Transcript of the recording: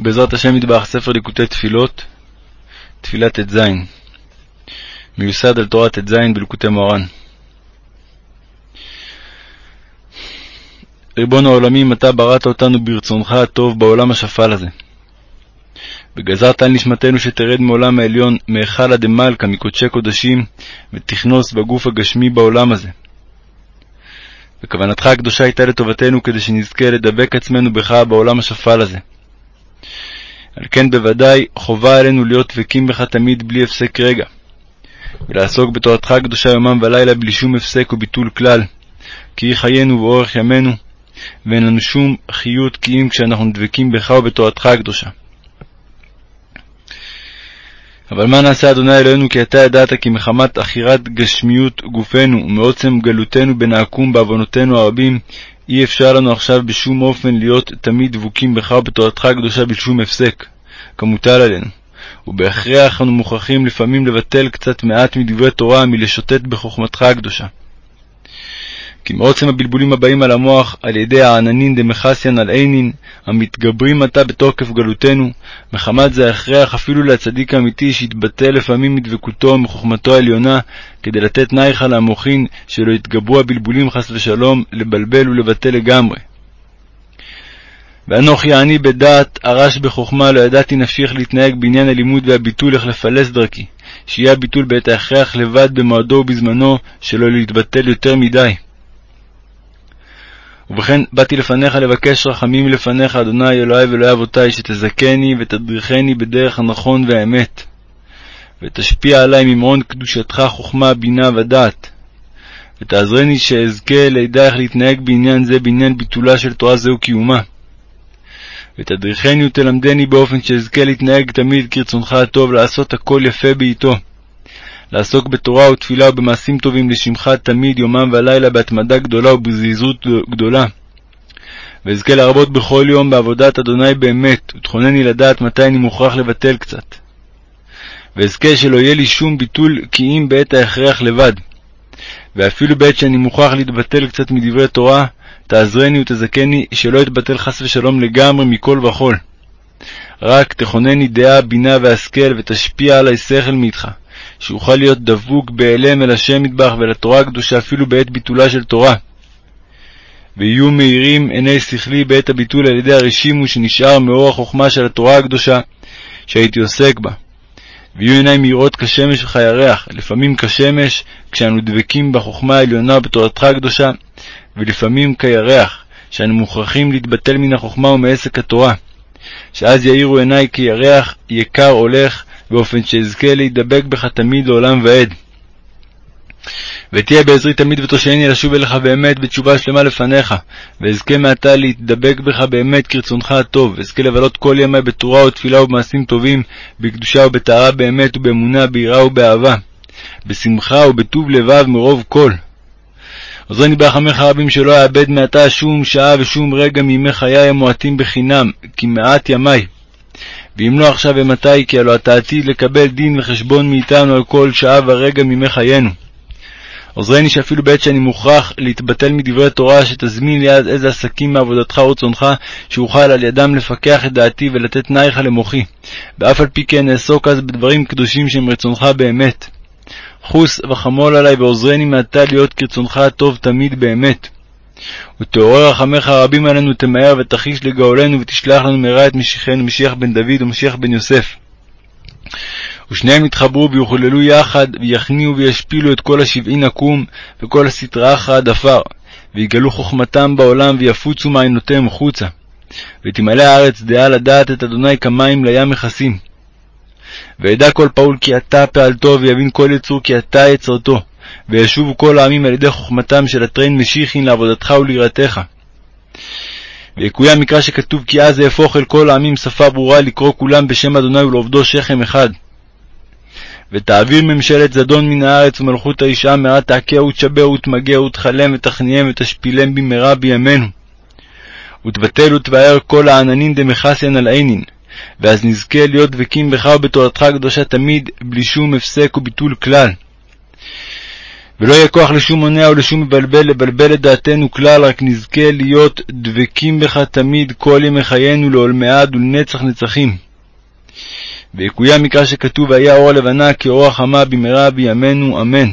בעזרת השם מטבח ספר ליקוטי תפילות, תפילה ט"ז, מיוסד על תורה ט"ז בליקוטי מוהר"ן. ריבון העולמים, אתה בראת אותנו ברצונך הטוב בעולם השפל הזה. וגזרת על נשמתנו שתרד מעולם העליון, מהיכלה דמלכה, מקודשי קודשים, ותכנוס בגוף הגשמי בעולם הזה. וכוונתך הקדושה הייתה לטובתנו כדי שנזכה לדבק עצמנו בך בעולם השפל הזה. על כן בוודאי חובה עלינו להיות דבקים בך תמיד בלי הפסק רגע, ולעסוק בתורתך הקדושה יומם ולילה בלי שום הפסק וביטול כלל, כי היא חיינו ואורך ימינו, ואין לנו שום חיות כי אם כשאנחנו דבקים בך ובתורתך הקדושה. אבל מה נעשה אדוני אלוהינו כי אתה ידעת כי מחמת עכירת גשמיות גופנו ומעוצם גלותנו בין העקום בעוונותינו הרבים, אי אפשר לנו עכשיו בשום אופן להיות תמיד דבוקים בך ובתורתך הקדושה בשום הפסק, כמוטל עלינו. ובהכרח אנו מוכרחים לפעמים לבטל קצת מעט מדברי תורה מלשוטט בחוכמתך הקדושה. כי מעוצם הבלבולים הבאים על המוח על ידי העננין דמחסיין על עינין, המתגברים עתה בתוקף גלותנו, מחמת זה ההכרח אפילו לצדיק האמיתי שיתבטא לפעמים מדבקותו ומחוכמתו העליונה, כדי לתת נייחה למוחין, שלא יתגברו הבלבולים חס ושלום, לבלבל ולבטל לגמרי. ואנוכי אני בדעת, ארש בחוכמה, לא ידעתי נפשי איך להתנהג בעניין הלימוד והביטול, איך לפלס דרכי, שיהיה הביטול בעת ההכרח לבד במועדו ובזמנו, שלא להתבטל יותר מדי. ובכן, באתי לפניך לבקש רחמים לפניך, אדוני אלוהי ואלוהי אבותי, שתזכני ותדריכני בדרך הנכון והאמת, ותשפיע עלי ממעון קדושתך חוכמה, בינה ודעת, ותעזרני שאזכה לידע איך להתנהג בעניין זה, בעניין ביטולה של תורה זו וקיומה. ותדריכני ותלמדני באופן שאזכה להתנהג תמיד כרצונך הטוב, לעשות הכל יפה בעתו. לעסוק בתורה ותפילה ובמעשים טובים לשמך תמיד, יומם ולילה, בהתמדה גדולה ובזריזות גדולה. ואזכה להרבות בכל יום בעבודת אדוני באמת, ותכונני לדעת מתי אני מוכרח לבטל קצת. ואזכה שלא יהיה לי שום ביטול כי אם בעת ההכרח לבד. ואפילו בעת שאני מוכרח להתבטל קצת מדברי תורה, תעזרני ותזכני שלא אתבטל חס ושלום לגמרי מכל וכול. רק תכונני דעה, בינה והשכל, ותשפיע עלי שכל מאיתך, שאוכל להיות דבוק בהיעלם אל השם מטבח ולתורה הקדושה אפילו בעת ביטולה של תורה. ויהיו מאירים עיני שכלי בעת הביטול על ידי הרשימו שנשאר מאור החוכמה של התורה הקדושה שהייתי עוסק בה. ויהיו עיני מאירות כשמש וכירח, לפעמים כשמש כשאנו דבקים בחוכמה העליונה ובתורתך הקדושה, ולפעמים כירח, שאנו מוכרחים להתבטל מן החוכמה ומעסק התורה, שאז יאירו עיני כירח יקר הולך, באופן שאזכה להידבק בך תמיד לעולם ועד. ותהיה בעזרי תמיד ותושעני לשוב אליך באמת בתשובה שלמה לפניך, ואזכה מעתה להתדבק בך באמת כרצונך הטוב, ואזכה לבלות כל ימי בתורה ותפילה ובמעשים טובים, בקדושה ובטהרה באמת ובאמונה, ביראה ובאהבה, בשמחה ובטוב לבב מרוב כל. עוזרני ברחמך רבים שלא אאבד מעתה שום שעה ושום רגע מימי חיי המועטים בחינם, כי מעט ימי. ואם לא עכשיו ומתי, כי הלא אתה עתיד לקבל דין וחשבון מאיתנו על כל שעה ורגע מימי חיינו. עוזרני שאפילו בעת שאני מוכרח להתבטל מדברי תורה, שתזמין לי אז איזה עסקים מעבודתך ורצונך, שאוכל על ידם לפקח את דעתי ולתת נייך למוחי, ואף על פי כן אעסוק אז בדברים קדושים שהם רצונך באמת. חוס וחמול עלי ועוזרני מעתה להיות כרצונך הטוב תמיד באמת. ותעורר רחמך הרבים עלינו, תמהר ותחיש לגאולנו, ותשלח לנו מהרה את משיחנו, משיח בן דוד ומשיח בן יוסף. ושניהם יתחברו ויוכללו יחד, ויכניעו וישפילו את כל השבעין עקום, וכל הסטרא אחרא עד עפר, ויגלו חוכמתם בעולם, ויפוצו מעיינותיהם חוצה. ותמלא הארץ דעה לדעת את אדוני כמים לים מכסים. וידע כל פעול כי אתה פעלתו, ויבין כל יצור כי אתה יצרתו. וישובו כל העמים על ידי חוכמתם של הטרין משיחין לעבודתך וליראתך. ויקוים מקרא שכתוב כי אז אהפוך אל כל העמים שפה ברורה לקרוא כולם בשם אדוני ולעובדו שכם אחד. ותעביר ממשלת זדון מן הארץ ומלכות האישה מהרה תעקה ותשבר ותמגר ותכלם ותכניהם ותשפילם במהרה בימינו. ותבטל ותבאר כל העננין דמחסיין על עינין, ואז נזכה להיות דבקים בך ובתורתך הקדושה תמיד, בלי שום הפסק וביטול כלל. ולא יהיה כוח לשום מונע ולשום מבלבל לבלבל את דעתנו כלל, רק נזכה להיות דבקים בך תמיד כל ימי חיינו לעולמי עד ולנצח נצחים. ויקוים מקרא שכתוב, והיה אור הלבנה כאור החמה במהרה בימינו, אמן.